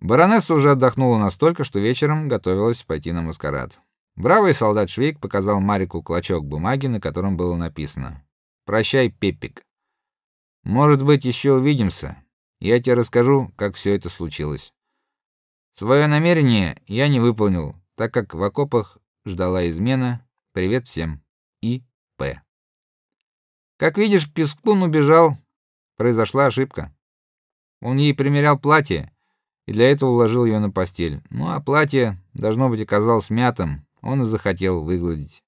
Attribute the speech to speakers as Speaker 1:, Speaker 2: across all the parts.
Speaker 1: Баронесса уже отдохнула настолько, что вечером готовилась пойти на маскарад. Бравый солдат Швейк показал Марику клочок бумаги, на котором было написано: "Прощай, Пеппик. Может быть, еще увидимся. Я тебе расскажу, как все это случилось". Свое намерение я не выполнил, так как в окопах ждала измена. Привет всем. И П. Как видишь, Пескун убежал. Произошла ошибка. Он ей примерял платье и для этого уложил ее на постель. Ну, а платье должно быть оказалось мятым. Он и захотел выгладить.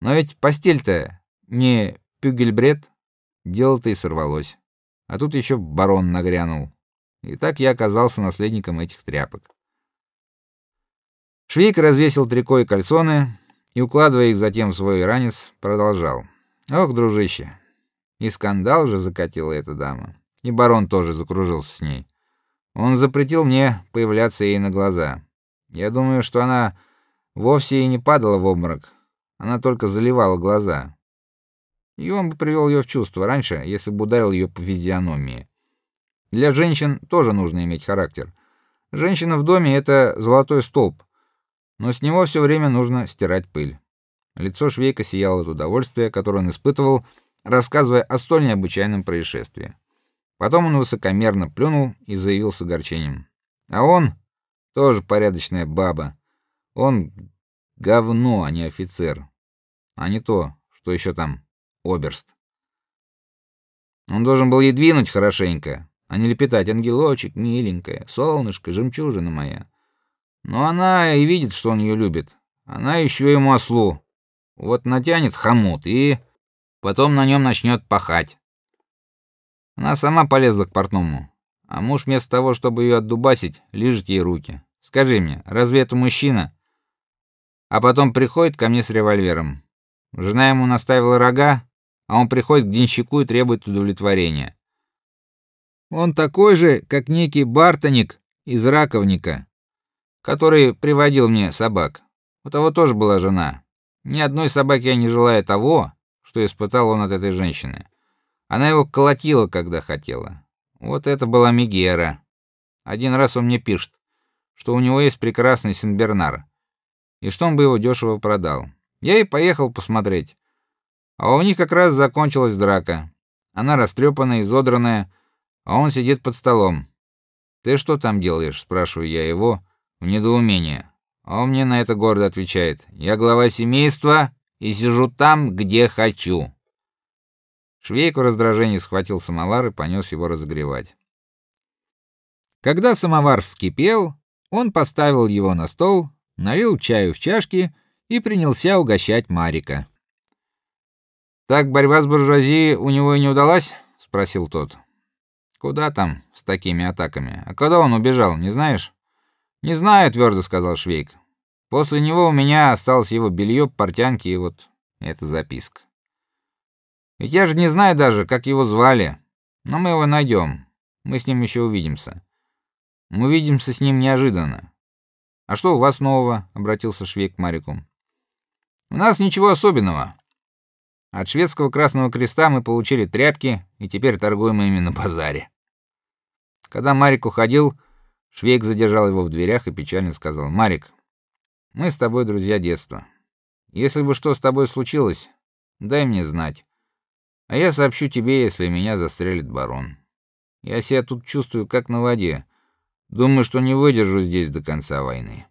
Speaker 1: Но ведь постель-то не пюгельбред, дело-то и сорвалось. А тут еще барон нагрянул. И так я оказался наследником этих тряпок. Швейк развесил трико и кальсоны и, укладывая их затем в свой ранец, продолжал: "Ох, дружище, и скандал же закатила эта дама. И барон тоже закружился с ней. Он запретил мне появляться ей на глаза. Я думаю, что она вовсе и не падала в обморок. Она только заливала глаза. И он бы привел ее в чувство раньше, если бы ударил ее по физиономии. Для женщин тоже нужно иметь характер. Женщина в доме это золотой столб, но с него все время нужно стирать пыль. Лицо Швейка сияло от удовольствия, которое он испытывал, рассказывая о столь необычайном происшествии. Потом он высокомерно плюнул и заявил с огорчением: "А он тоже порядочная баба. Он говно, а не офицер. А не то, что еще там оберст. Он должен был ей двинуть хорошенько, а не лепетать: "Ангелочек, миленькая, солнышко, жемчужина моя". Но она и видит, что он ее любит. Она еще ему ослу. Вот натянет хомут и потом на нем начнет пахать. Она сама полезла к портному, а муж вместо того, чтобы ее отдубасить, лижет ей руки. Скажи мне, разве это мужчина? А потом приходит ко мне с револьвером. Жена ему наставила рога, а он приходит к денщику и требует удовлетворения. Он такой же, как некий Бартоник из Раковника, который приводил мне собак. У того тоже была жена. Ни одной собаки я не желаю того, что испытал он от этой женщины. Она его колотила, когда хотела. Вот это была Мегера. Один раз он мне пишет, что у него есть прекрасный сенбернар, и что он бы его дешево продал. Я и поехал посмотреть. А у них как раз закончилась драка. Она растрепанная, изодранная, а он сидит под столом. Ты что там делаешь, спрашиваю я его в недоумении. А он мне на это гордо отвечает: "Я глава семейства и сижу там, где хочу". Швейк в раздражении схватил самовар и понес его разогревать. Когда самовар вскипел, он поставил его на стол, налил чаю в чашки и принялся угощать Марика. Так борьба с буржуазией у него и не удалась, спросил тот. Куда там с такими атаками? А когда он убежал, не знаешь? Не знаю, твердо сказал Швейк. После него у меня осталось его белье, портянки и вот эта записка. Я же не знаю даже, как его звали. Но мы его найдем. Мы с ним еще увидимся. Мы увидимся с ним неожиданно. А что у вас нового? обратился Швейк к Марику. У нас ничего особенного. От шведского Красного Креста мы получили тряпки и теперь торгуем ими на базаре. Когда Марик уходил, Швейк задержал его в дверях и печально сказал: "Марик, мы с тобой друзья детства. Если бы что с тобой случилось, дай мне знать. А я сообщу тебе, если меня застрелит барон. Я себя тут чувствую как на воде. Думаю, что не выдержу здесь до конца войны".